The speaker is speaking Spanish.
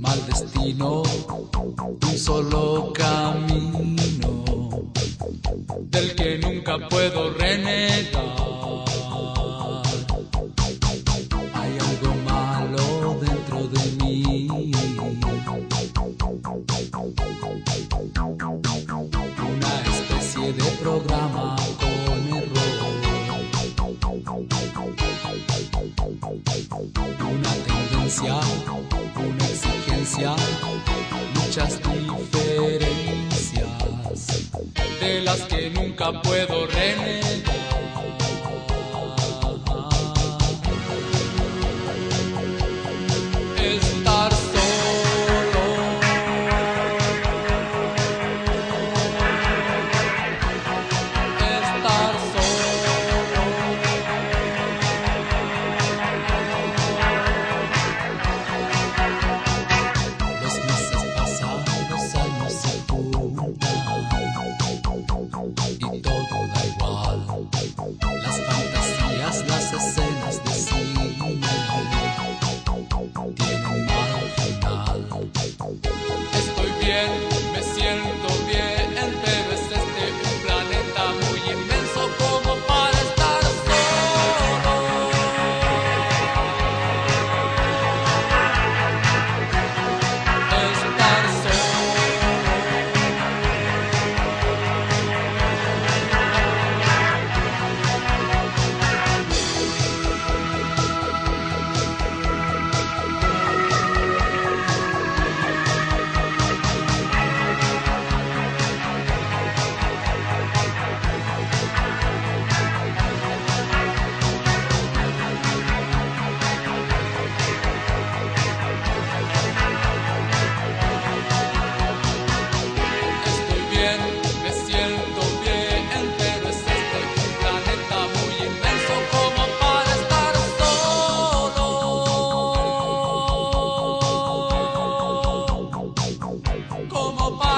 mal destino, un solo camino del que nunca puedo renegar. Hay algo malo dentro de mí. Una especie de programa Una tendencia, una exigencia, muchas diferencias de las que nunca puedo renegar. Las Palmas. como